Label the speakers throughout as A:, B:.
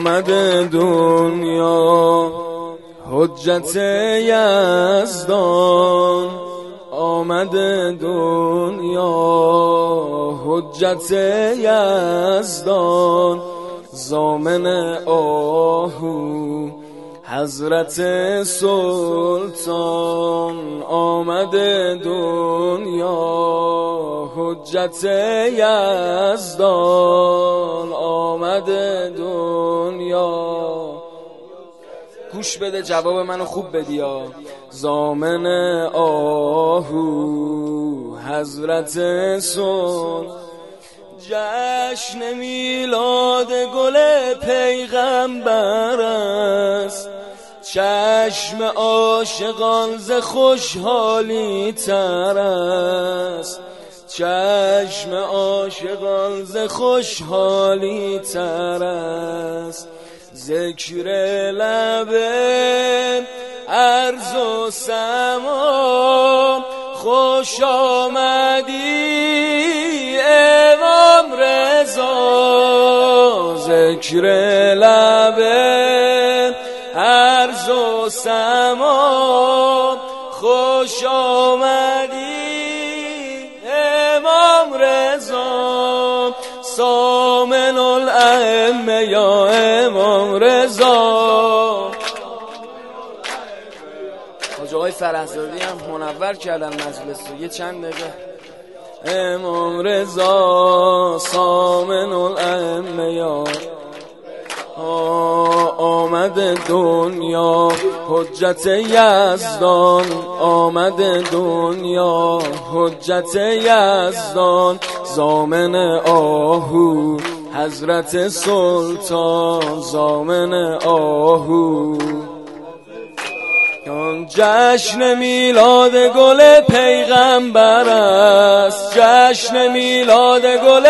A: آمد دنیا حجت یزدان. آمد دنیا حجت یزدان. زامن آهو حضرت سلطان. آمد دنیا حجت یزدان. آمد دنیا. گوش بده جواب منو خوب بدیا زامن آهو حضرت سلطان جشن میلاد گل پیغمبر است. چشم عاشقان ز خوشحالی تر است. چشم عاشقان ز خوشحالی تر است. ذکر لبه ارز و سما خوش آمدی امام رضا. ذکر لبه ارز و سما خوش آمدی الائمه یا امام رضا
B: جای فرهزادی هم منور کردن مجلس رو. یه چند دقیقه.
A: امام رضا سامن الائمه یا آمد دنیا. حجت یزدان. آمد دنیا. حجت یزدان. زامن آهو. حضرت سلطان زامن آهو. جشن میلاد گل پیغمبر است. جشن میلاد گل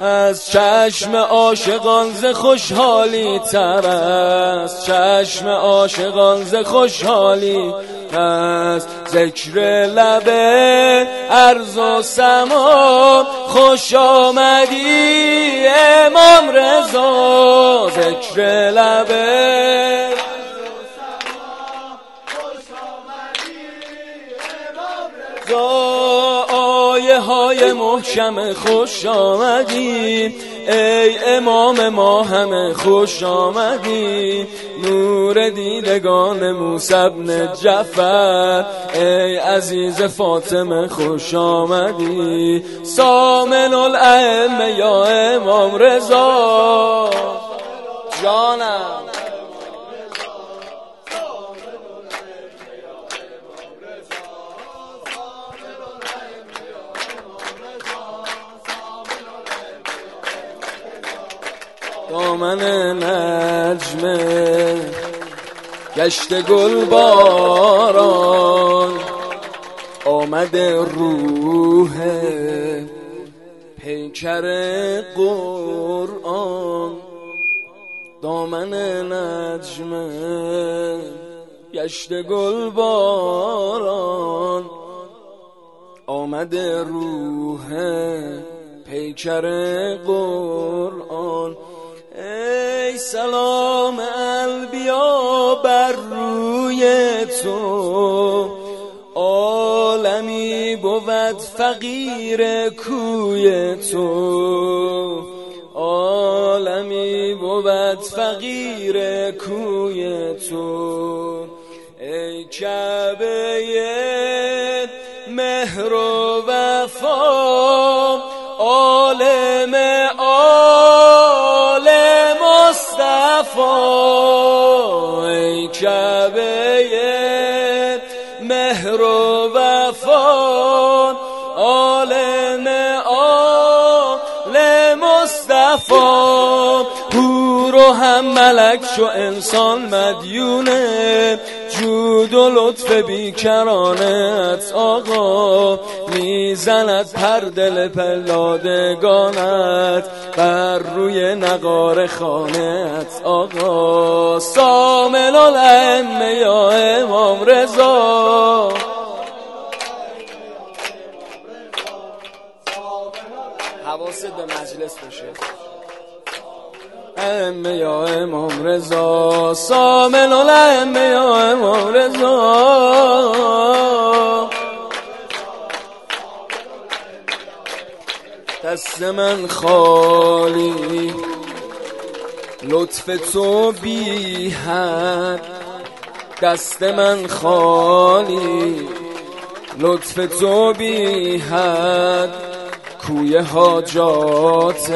A: از چشم عاشقان ز خوشحالی تر است. چشم عاشقان ز خوشحالی است. ذکر لبه ارز و سما خوش آمدی امام رضا. ذکر لبه های محکم خوش آمدی. ای امام ما همه خوش آمدی. نور دیدگان موسی ابن جعفر. ای عزیز فاطمه خوش آمدی. سامن الائمه یا امام رضا.
B: جانم.
A: دامن نجمه گشت گل باران. آمد روح پیکر قرآن. دامن نجمه گشت گل باران. آمد روح پیکر قرآن. سلام البیا بر روی تو. عالمی بود فقیر کوی تو. عالمی بود فقیر کوی تو. ای کعبه مهر و کعبه مهر و هورو هم ملک شو انسان مدیونه جود و لطف بیکرانت آقا می‌زند پر دل پلادگانت بر روی نقار خانت آقا. سامن الائمه یا امام رضا.
B: حواست به مجلس باشه.
A: ائمه یا امام رضا. سامن الائمه یا امام رضا. دست من خالی. لطف تو بی حد. دست من خالی. لطف تو بی حد. کوی حاجات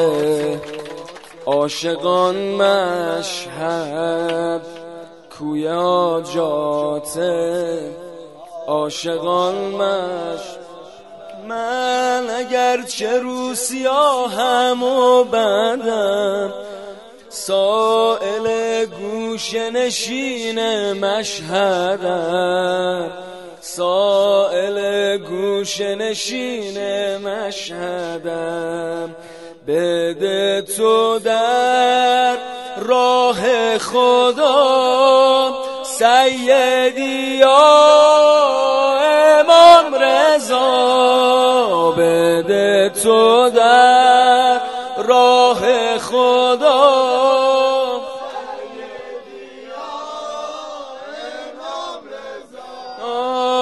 A: عاشقان مشهد کوی حاجات عاشقان مشهد من اگر چه رو سیاهم و بدم سائل گوش نشین مشهدم. سائل گوش نشین مشهدم. بده تو در راه خدا سیدی یا امام رضا. بده تو در راه خدا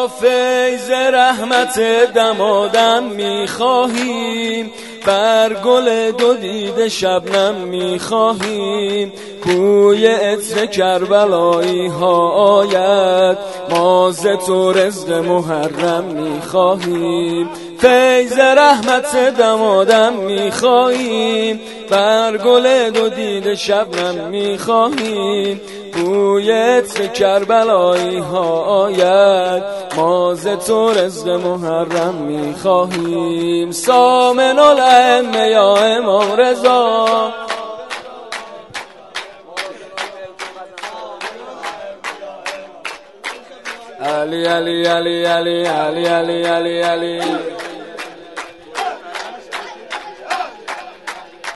A: فیض رحمت دمادم می‌خواهیم. بر گل دو دیده شبنم می‌خواهیم کوی عطر کربلایی ها آید ماز تو رزق محرم می‌خواهیم. فیض رحمت دمادم می‌خواهیم. بر گل دو دیده شبنم می‌خواهیم. بویت کربلایی ها آید. ماز تو رزق محرم می‌خواهیم. سامن الائمه یا امام رضا. علی علی علی علی علی علی علی علی.